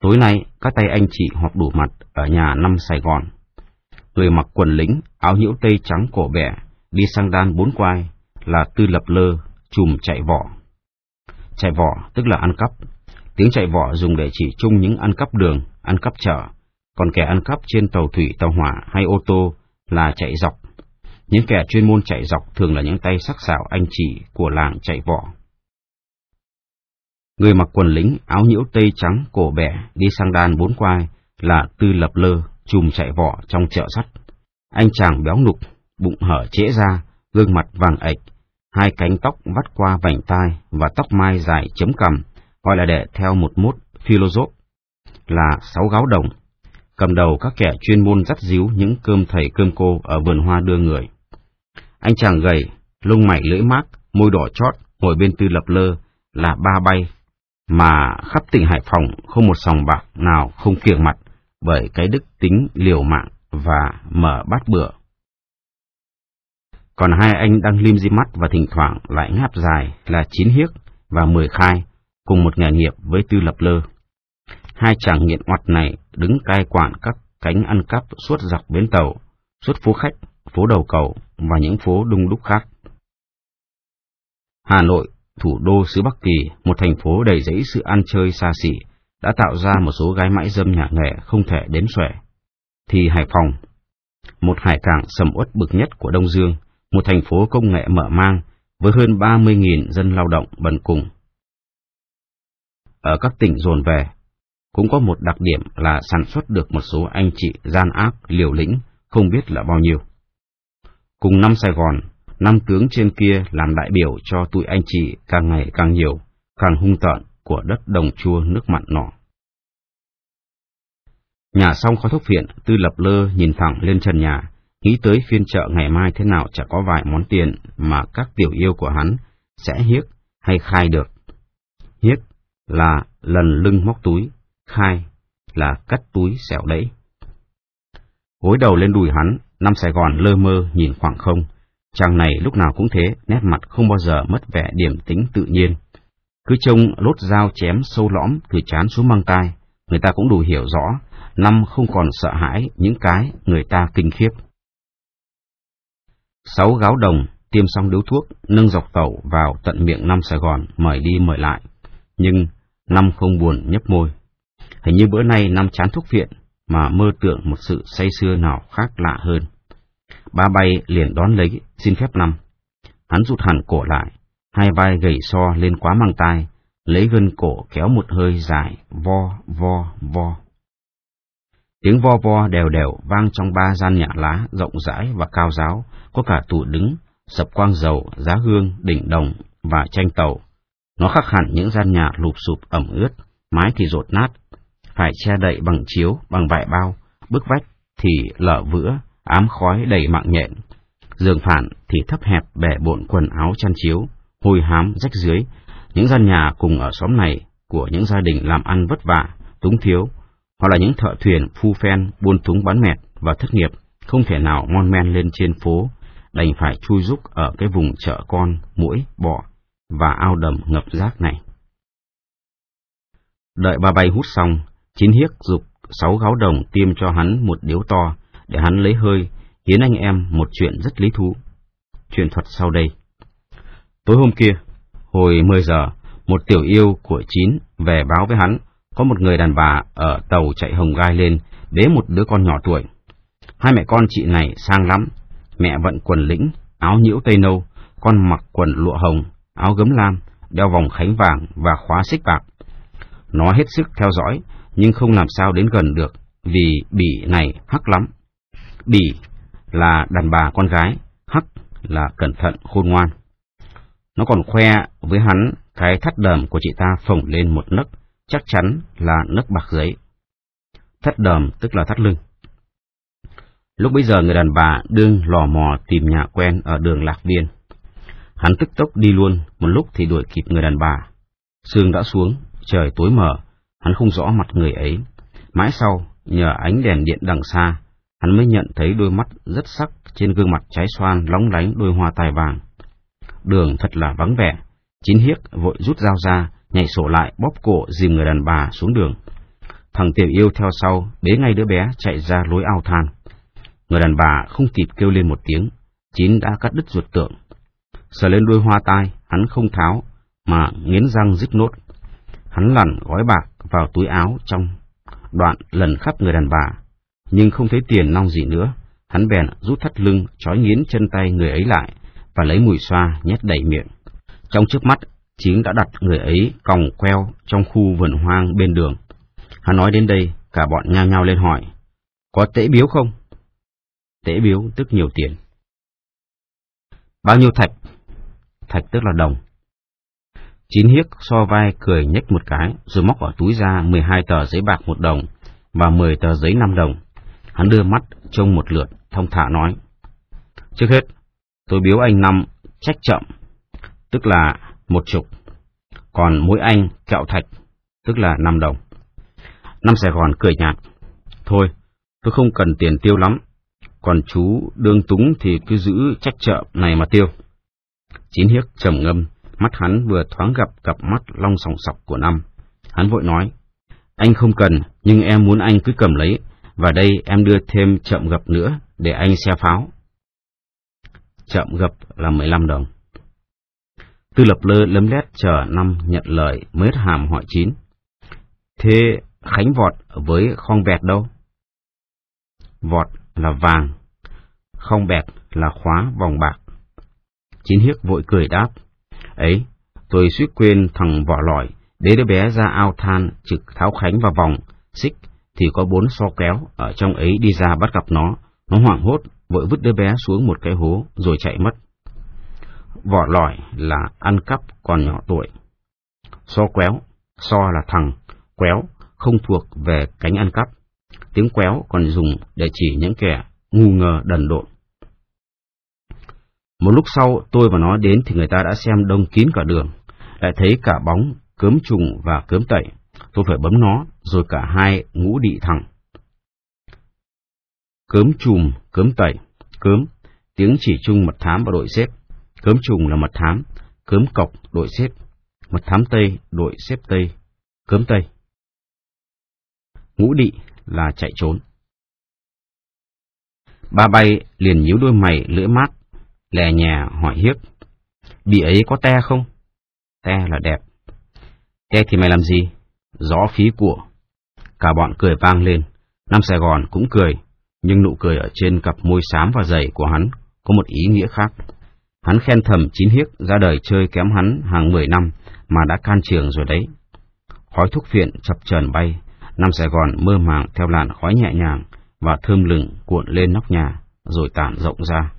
Tối nay, các tay anh chị họp đủ mặt ở nhà năm Sài Gòn. Người mặc quần lính, áo nhiễu tây trắng cổ bẻ, đi sang đan bốn quai, là tư lập lơ, chùm chạy vỏ. Chạy vỏ tức là ăn cắp. Tiếng chạy vỏ dùng để chỉ chung những ăn cắp đường, ăn cắp chợ, còn kẻ ăn cắp trên tàu thủy, tàu hỏa hay ô tô là chạy dọc. Những kẻ chuyên môn chạy dọc thường là những tay sắc sảo anh chị của làng chạy vỏ. Người mặc quần lính, áo nhiễu tây trắng, cổ bẻ, đi sang đan bốn quai là tư lập lơ, chùm chạy vỏ trong chợ sắt. Anh chàng béo nục, bụng hở trễ ra, gương mặt vàng ệch, hai cánh tóc vắt qua vành tai và tóc mai dài chấm cằm, gọi là để theo một mốt philosoph, là sáu gáo đồng. Cầm đầu các kẻ chuyên môn dắt díu những cơm thầy cơm cô ở vườn hoa đưa người. Anh chàng gầy, lông mày lưỡi mát, môi đỏ chót, ngồi bên tư lập lơ, là ba bay, mà khắp tỉnh Hải Phòng không một sòng bạc nào không kiềng mặt bởi cái đức tính liều mạng và mở bát bữa. Còn hai anh đang lim di mắt và thỉnh thoảng lại ngáp dài là Chín Hiếc và Mười Khai, cùng một nghề nghiệp với Tư Lập Lơ. Hai chàng nghiện ngoặt này đứng cai quản các cánh ăn cắp suốt dọc bến tàu, suốt phố khách, phố đầu cầu và những phố đông đúc khác. Hà Nội, thủ đô xứ Bắc Kỳ, một thành phố đầy rẫy sự ăn chơi xa xỉ, đã tạo ra một số gái mãi dâm nhà nghề không thể đếm xuể. Thì Hải Phòng, một hải cảng sầm uất bực nhất của Đông Dương, một thành phố công nghệ mở mang với hơn 30.000 dân lao động bần cùng. Ở các tỉnh dồn về, cũng có một đặc điểm là sản xuất được một số anh chị gian ác, liều lĩnh, không biết là bao nhiêu. Cùng năm Sài Gòn, năm tướng trên kia làm đại biểu cho tụi anh chị càng ngày càng nhiều, càng hung tợn của đất đồng chua nước mặn nọ. Nhà xong khói thuốc viện, Tư Lập Lơ nhìn thẳng lên trần nhà, nghĩ tới phiên chợ ngày mai thế nào chả có vài món tiền mà các tiểu yêu của hắn sẽ hiếc hay khai được. Hiếc là lần lưng móc túi, khai là cắt túi xẻo đẫy. Gối đầu lên đùi hắn, năm Sài Gòn lơ mơ nhìn khoảng không. Chàng này lúc nào cũng thế, nét mặt không bao giờ mất vẻ điểm tính tự nhiên. Cứ trông lốt dao chém sâu lõm từ chán xuống mang tai, người ta cũng đủ hiểu rõ, năm không còn sợ hãi những cái người ta kinh khiếp. Sáu gáo đồng, tiêm xong điếu thuốc, nâng dọc tàu vào tận miệng năm Sài Gòn, mời đi mời lại. Nhưng năm không buồn nhấp môi. Hình như bữa nay năm chán thuốc viện, mà mơ tưởng một sự say sưa nào khác lạ hơn. Ba bay liền đón lấy, xin phép năm. Hắn rụt hẳn cổ lại, hai vai gầy so lên quá mang tai, lấy gân cổ kéo một hơi dài, vo, vo, vo. Tiếng vo vo đều đều vang trong ba gian nhà lá rộng rãi và cao giáo, có cả tủ đứng, sập quang dầu, giá hương, đỉnh đồng và tranh tàu. Nó khác hẳn những gian nhà lụp sụp ẩm ướt, mái thì rột nát, phải che đậy bằng chiếu, bằng vải bao, bức vách thì lở vữa, ám khói đầy mạng nhện. Giường phản thì thấp hẹp bẻ bộn quần áo chăn chiếu, hôi hám rách dưới. Những gian nhà cùng ở xóm này của những gia đình làm ăn vất vả, túng thiếu, hoặc là những thợ thuyền phu phen buôn thúng bán mẹt và thất nghiệp, không thể nào ngon men lên trên phố, đành phải chui rúc ở cái vùng chợ con, mũi, bọ và ao đầm ngập rác này. Đợi ba bay hút xong, chín hiếc dục sáu gáo đồng tiêm cho hắn một điếu to, để hắn lấy hơi, hiến anh em một chuyện rất lý thú. Chuyện thuật sau đây. Tối hôm kia, hồi 10 giờ, một tiểu yêu của Chín về báo với hắn, có một người đàn bà ở tàu chạy hồng gai lên, bế một đứa con nhỏ tuổi. Hai mẹ con chị này sang lắm, mẹ vận quần lĩnh, áo nhiễu tây nâu, con mặc quần lụa hồng, áo gấm lam, đeo vòng khánh vàng và khóa xích bạc. Nó hết sức theo dõi, nhưng không làm sao đến gần được, vì bỉ này hắc lắm. Bỉ là đàn bà con gái, hắc là cẩn thận khôn ngoan. Nó còn khoe với hắn cái thắt đờm của chị ta phồng lên một nấc, chắc chắn là nấc bạc giấy. Thắt đờm tức là thắt lưng. Lúc bấy giờ người đàn bà đương lò mò tìm nhà quen ở đường Lạc Viên. Hắn tức tốc đi luôn, một lúc thì đuổi kịp người đàn bà. Sương đã xuống, trời tối mờ, hắn không rõ mặt người ấy. Mãi sau, nhờ ánh đèn điện đằng xa, hắn mới nhận thấy đôi mắt rất sắc trên gương mặt trái xoan lóng lánh đôi hoa tai vàng. Đường thật là vắng vẻ, chín hiếc vội rút dao ra, nhảy sổ lại bóp cổ dìm người đàn bà xuống đường. Thằng tiểu yêu theo sau, bế ngay đứa bé chạy ra lối ao than. Người đàn bà không kịp kêu lên một tiếng, Chín đã cắt đứt ruột tượng. Sờ lên đuôi hoa tai, hắn không tháo, mà nghiến răng rít nốt. Hắn lặn gói bạc vào túi áo trong đoạn lần khắp người đàn bà, nhưng không thấy tiền nong gì nữa. Hắn bèn rút thắt lưng, trói nghiến chân tay người ấy lại, và lấy mùi xoa nhét đầy miệng. Trong trước mắt, Chính đã đặt người ấy còng queo trong khu vườn hoang bên đường. Hắn nói đến đây, cả bọn nhao nhao lên hỏi, có tễ biếu không? Tễ biếu tức nhiều tiền. Bao nhiêu thạch? Thạch tức là đồng. Chín hiếc so vai cười nhếch một cái, rồi móc ở túi ra 12 tờ giấy bạc một đồng và 10 tờ giấy 5 đồng. Hắn đưa mắt trông một lượt, thông thả nói. Trước hết, tôi biếu anh năm trách chậm, tức là một chục. Còn mỗi anh kẹo thạch, tức là năm đồng. Năm Sài Gòn cười nhạt. Thôi, tôi không cần tiền tiêu lắm. Còn chú đương túng thì cứ giữ trách chợ này mà tiêu. Chín hiếc trầm ngâm, mắt hắn vừa thoáng gặp cặp mắt long sòng sọc của năm. Hắn vội nói, anh không cần, nhưng em muốn anh cứ cầm lấy, và đây em đưa thêm chậm gập nữa để anh xe pháo. Chậm gập là 15 đồng. Tư lập lơ lấm lét chờ năm nhận lời mới hàm hỏi chín. Thế Khánh vọt với khong bẹt đâu? Vọt là vàng, khong bẹt là khóa vòng bạc. Chín hiếc vội cười đáp. Ấy, tôi suýt quên thằng vỏ lỏi, bế đứa bé ra ao than trực tháo Khánh vào vòng, xích, thì có bốn so kéo ở trong ấy đi ra bắt gặp nó. Nó hoảng hốt, vội vứt đứa bé xuống một cái hố rồi chạy mất. Vỏ lỏi là ăn cắp còn nhỏ tuổi. So quéo, so là thằng, quéo không thuộc về cánh ăn cắp. Tiếng quéo còn dùng để chỉ những kẻ ngu ngờ đần độn. Một lúc sau tôi và nó đến thì người ta đã xem đông kín cả đường, lại thấy cả bóng, cớm trùng và cớm tẩy. Tôi phải bấm nó, rồi cả hai ngũ đị thẳng. Cớm chùm, cớm tẩy, cớm, tiếng chỉ chung mật thám và đội xếp. Cớm trùng là mật thám, cớm cọc đội xếp, mật thám Tây đội xếp Tây, cớm Tây. Ngũ đị là chạy trốn. Ba bay liền nhíu đôi mày lưỡi mát, lè nhà hỏi hiếc. Bị ấy có te không? Te là đẹp. Te thì mày làm gì? Gió phí của. Cả bọn cười vang lên. Nam Sài Gòn cũng cười, nhưng nụ cười ở trên cặp môi xám và dày của hắn có một ý nghĩa khác. Hắn khen thầm chín hiếc ra đời chơi kém hắn hàng mười năm mà đã can trường rồi đấy. Khói thuốc phiện chập chờn bay, Nam Sài Gòn mơ màng theo làn khói nhẹ nhàng và thơm lừng cuộn lên nóc nhà, rồi tản rộng ra.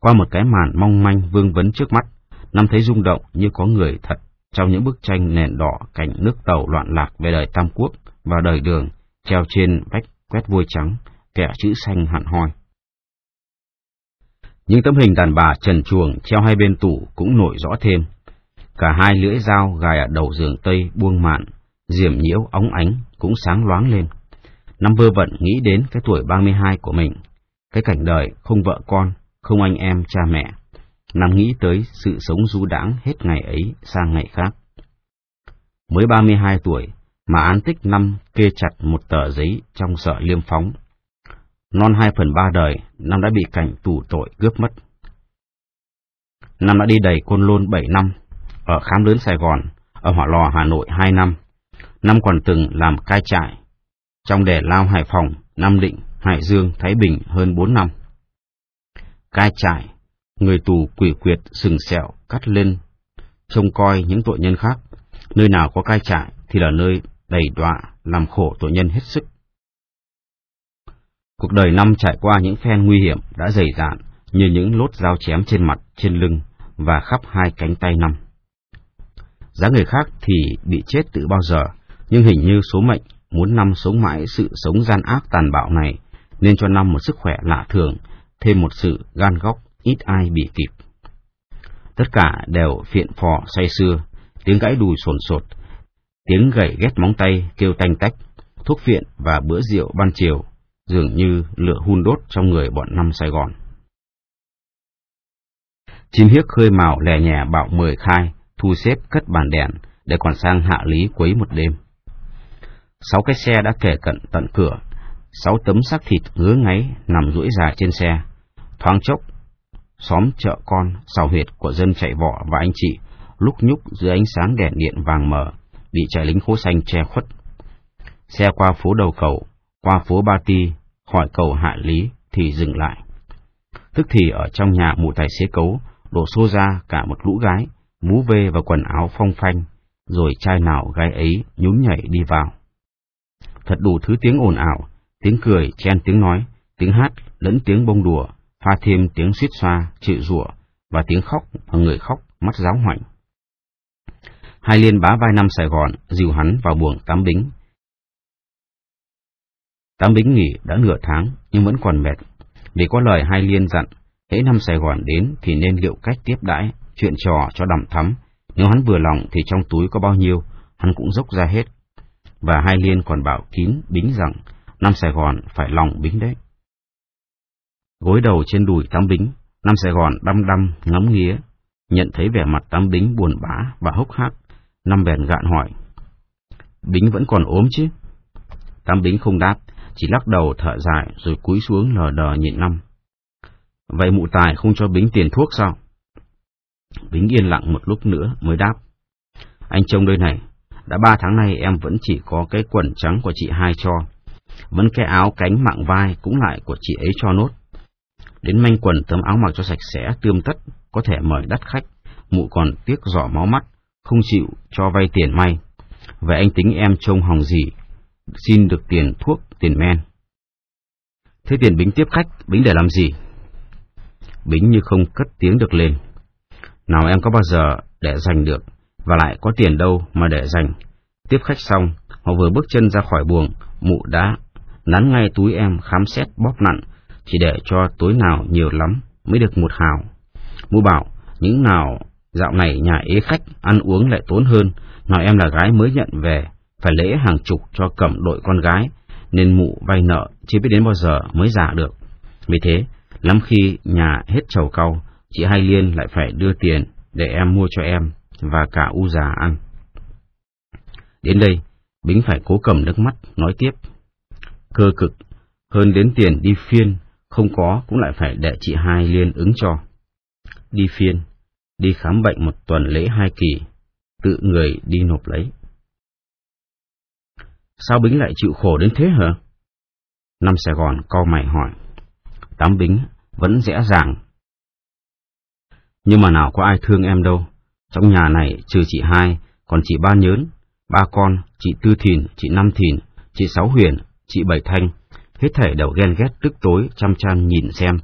Qua một cái màn mong manh vương vấn trước mắt, Nam thấy rung động như có người thật trong những bức tranh nền đỏ cảnh nước tàu loạn lạc về đời Tam Quốc và đời đường, treo trên vách quét vôi trắng, kẻ chữ xanh hẳn hoi. Những tấm hình đàn bà trần chuồng treo hai bên tủ cũng nổi rõ thêm. Cả hai lưỡi dao gài ở đầu giường Tây buông mạn, diểm nhiễu óng ánh cũng sáng loáng lên. Năm vơ vẩn nghĩ đến cái tuổi 32 của mình, cái cảnh đời không vợ con, không anh em cha mẹ. Năm nghĩ tới sự sống du đãng hết ngày ấy sang ngày khác. Mới 32 tuổi mà án tích năm kê chặt một tờ giấy trong sợ liêm phóng non hai phần ba đời, năm đã bị cảnh tù tội cướp mất. Năm đã đi đầy côn lôn bảy năm, ở khám lớn Sài Gòn, ở Hỏa Lò Hà Nội hai năm. Năm còn từng làm cai trại, trong đẻ lao Hải Phòng, Nam Định, Hải Dương, Thái Bình hơn bốn năm. Cai trại, người tù quỷ quyệt sừng sẹo cắt lên, trông coi những tội nhân khác. Nơi nào có cai trại thì là nơi đầy đọa, làm khổ tội nhân hết sức. Cuộc đời năm trải qua những phen nguy hiểm đã dày dạn như những lốt dao chém trên mặt, trên lưng và khắp hai cánh tay năm. Giá người khác thì bị chết từ bao giờ, nhưng hình như số mệnh muốn năm sống mãi sự sống gian ác tàn bạo này, nên cho năm một sức khỏe lạ thường, thêm một sự gan góc ít ai bị kịp. Tất cả đều phiện phò say sưa, tiếng gãy đùi sồn sột, tiếng gậy ghét móng tay kêu tanh tách, thuốc phiện và bữa rượu ban chiều dường như lửa hun đốt trong người bọn năm Sài Gòn. Chim hiếc khơi màu lè nhẹ bảo mời khai, thu xếp cất bàn đèn, để còn sang hạ lý quấy một đêm. Sáu cái xe đã kể cận tận cửa, sáu tấm xác thịt ngứa ngáy nằm duỗi dài trên xe. Thoáng chốc, xóm chợ con, sào huyệt của dân chạy vọ và anh chị, lúc nhúc dưới ánh sáng đèn điện vàng mờ, bị trại lính khố xanh che khuất. Xe qua phố đầu cầu, qua phố Ba Ti, khỏi cầu Hạ Lý thì dừng lại. Tức thì ở trong nhà mụ tài xế cấu, đổ xô ra cả một lũ gái, mú vê và quần áo phong phanh, rồi trai nào gái ấy nhún nhảy đi vào. Thật đủ thứ tiếng ồn ào, tiếng cười chen tiếng nói, tiếng hát lẫn tiếng bông đùa, pha thêm tiếng suýt xoa, chịu rủa và tiếng khóc và người khóc mắt giáo hoảnh. Hai liên bá vai năm Sài Gòn dìu hắn vào buồng tắm bính. Tắm bính nghỉ đã nửa tháng nhưng vẫn còn mệt, vì có lời hai liên dặn, hễ năm Sài Gòn đến thì nên liệu cách tiếp đãi, chuyện trò cho đậm thắm. Nếu hắn vừa lòng thì trong túi có bao nhiêu, hắn cũng dốc ra hết. Và hai liên còn bảo kín bính rằng, năm Sài Gòn phải lòng bính đấy. Gối đầu trên đùi Tám bính, năm Sài Gòn đăm đăm ngắm nghía, nhận thấy vẻ mặt Tám bính buồn bã và hốc hác, năm bèn gạn hỏi. Bính vẫn còn ốm chứ? Tám Bính không đáp, chỉ lắc đầu thở dài rồi cúi xuống lờ đờ nhịn năm. Vậy mụ tài không cho Bính tiền thuốc sao? Bính yên lặng một lúc nữa mới đáp. Anh trông đây này, đã ba tháng nay em vẫn chỉ có cái quần trắng của chị hai cho. Vẫn cái áo cánh mạng vai cũng lại của chị ấy cho nốt. Đến manh quần tấm áo mặc cho sạch sẽ, tươm tất, có thể mời đắt khách, mụ còn tiếc giỏ máu mắt, không chịu cho vay tiền may. Vậy anh tính em trông hòng gì? Xin được tiền thuốc, tiền men. Thế tiền Bính tiếp khách, Bính để làm gì? Bính như không cất tiếng được lên. Nào em có bao giờ để dành được, và lại có tiền đâu mà để dành. Tiếp khách xong, họ vừa bước chân ra khỏi buồng, mụ đã nắn ngay túi em khám xét bóp nặn, chỉ để cho tối nào nhiều lắm mới được một hào. mu bảo, những nào dạo này nhà ế khách, ăn uống lại tốn hơn, nào em là gái mới nhận về, phải lễ hàng chục cho cẩm đội con gái, nên mụ vay nợ chưa biết đến bao giờ mới giả được. Vì thế, lắm khi nhà hết trầu cau, chị Hai Liên lại phải đưa tiền để em mua cho em và cả u già ăn. Đến đây, Bính phải cố cầm nước mắt, nói tiếp. Cơ cực, hơn đến tiền đi phiên, không có cũng lại phải đệ chị Hai Liên ứng cho. Đi phiên, đi khám bệnh một tuần lễ hai kỳ, tự người đi nộp lấy. Sao Bính lại chịu khổ đến thế hả? Năm Sài Gòn co mày hỏi. Tám Bính vẫn dễ dàng. Nhưng mà nào có ai thương em đâu. Trong nhà này trừ chị hai, còn chị ba nhớn, ba con, chị tư thìn, chị năm thìn, chị sáu huyền, chị bảy thanh. Hết thể đều ghen ghét tức tối chăm chăm nhìn xem.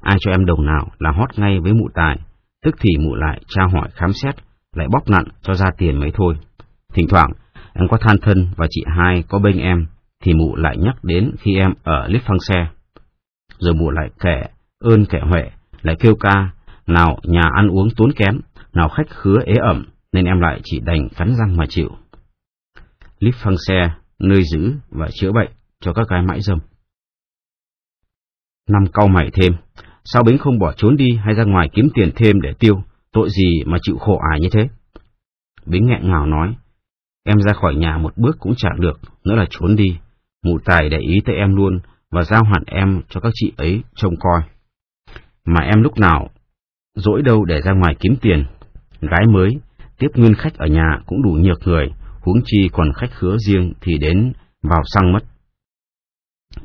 Ai cho em đồng nào là hót ngay với mụ tài, tức thì mụ lại tra hỏi khám xét, lại bóp nặn cho ra tiền mấy thôi. Thỉnh thoảng, em có than thân và chị hai có bên em, thì mụ lại nhắc đến khi em ở lít phăng xe. Rồi mụ lại kể, ơn kẻ huệ, lại kêu ca, nào nhà ăn uống tốn kém, nào khách khứa ế ẩm, nên em lại chỉ đành cắn răng mà chịu. Lít phăng xe, nơi giữ và chữa bệnh cho các gái mãi dâm. Năm cau mày thêm, sao Bính không bỏ trốn đi hay ra ngoài kiếm tiền thêm để tiêu, tội gì mà chịu khổ ải như thế? Bính nghẹn ngào nói, em ra khỏi nhà một bước cũng chẳng được, nữa là trốn đi. Mụ tài để ý tới em luôn và giao hẳn em cho các chị ấy trông coi. Mà em lúc nào dỗi đâu để ra ngoài kiếm tiền. Gái mới, tiếp nguyên khách ở nhà cũng đủ nhược người, huống chi còn khách khứa riêng thì đến vào xăng mất.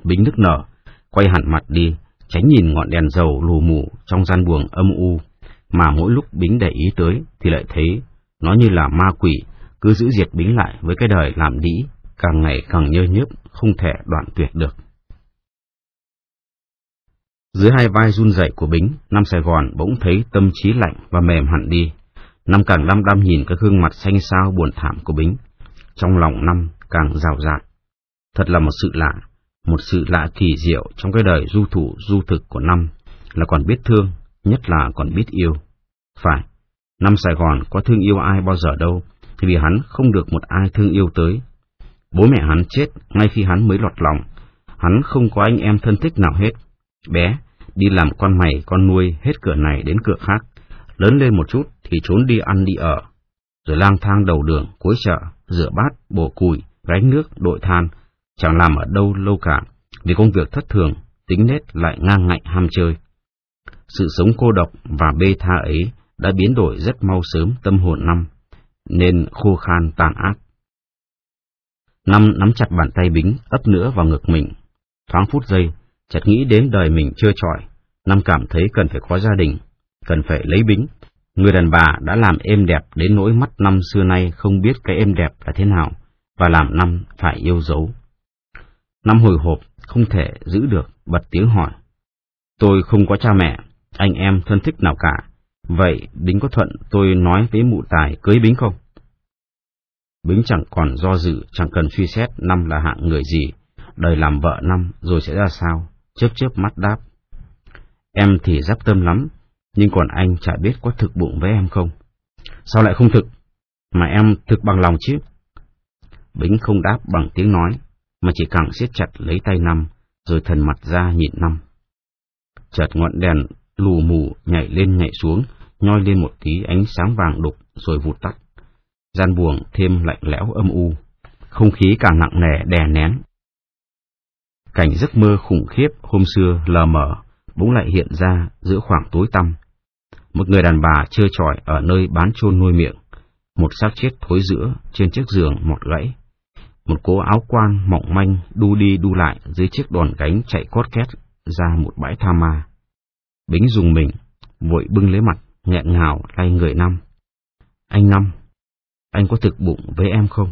Bính nức nở, quay hẳn mặt đi, tránh nhìn ngọn đèn dầu lù mù trong gian buồng âm u, mà mỗi lúc Bính để ý tới thì lại thấy nó như là ma quỷ, cứ giữ diệt Bính lại với cái đời làm đĩ, càng ngày càng nhơ nhớp, không thể đoạn tuyệt được. Dưới hai vai run rẩy của Bính, Nam Sài Gòn bỗng thấy tâm trí lạnh và mềm hẳn đi. Năm càng đăm đăm nhìn cái gương mặt xanh xao buồn thảm của Bính. Trong lòng năm càng rào rạt. Thật là một sự lạ, một sự lạ kỳ diệu trong cái đời du thủ du thực của năm, là còn biết thương, nhất là còn biết yêu. Phải, năm Sài Gòn có thương yêu ai bao giờ đâu, thì vì hắn không được một ai thương yêu tới. Bố mẹ hắn chết ngay khi hắn mới lọt lòng, hắn không có anh em thân thích nào hết. Bé, đi làm con mày con nuôi hết cửa này đến cửa khác, lớn lên một chút thì trốn đi ăn đi ở, rồi lang thang đầu đường, cuối chợ, rửa bát, bổ củi gánh nước, đội than, chẳng làm ở đâu lâu cả, vì công việc thất thường, tính nết lại ngang ngạnh ham chơi. Sự sống cô độc và bê tha ấy đã biến đổi rất mau sớm tâm hồn năm, nên khô khan tàn ác. Năm nắm chặt bàn tay Bính, ấp nữa vào ngực mình. Thoáng phút giây, chợt nghĩ đến đời mình chưa trọi. Năm cảm thấy cần phải có gia đình, cần phải lấy Bính. Người đàn bà đã làm êm đẹp đến nỗi mắt năm xưa nay không biết cái êm đẹp là thế nào, và làm năm phải yêu dấu. Năm hồi hộp, không thể giữ được, bật tiếng hỏi. Tôi không có cha mẹ, anh em thân thích nào cả. Vậy Bính có thuận tôi nói với mụ tài cưới Bính không? Bính chẳng còn do dự, chẳng cần suy xét năm là hạng người gì, đời làm vợ năm rồi sẽ ra sao, chớp chớp mắt đáp. Em thì giáp tâm lắm, nhưng còn anh chả biết có thực bụng với em không. Sao lại không thực? Mà em thực bằng lòng chứ? Bính không đáp bằng tiếng nói, mà chỉ càng siết chặt lấy tay Năm, rồi thần mặt ra nhịn Năm. Chợt ngọn đèn lù mù nhảy lên nhảy xuống, nhoi lên một tí ánh sáng vàng đục rồi vụt tắt. Gian buồng thêm lạnh lẽo âm u, không khí càng nặng nề đè nén. Cảnh giấc mơ khủng khiếp hôm xưa lờ mờ, bỗng lại hiện ra giữa khoảng tối tăm. Một người đàn bà chơi trọi ở nơi bán chôn nuôi miệng, một xác chết thối giữa trên chiếc giường mọt gãy. Một cô áo quan mỏng manh đu đi đu lại dưới chiếc đòn gánh chạy cót két ra một bãi tha ma. Bính dùng mình, vội bưng lấy mặt, nghẹn ngào lay người Năm. Anh Năm, anh có thực bụng với em không?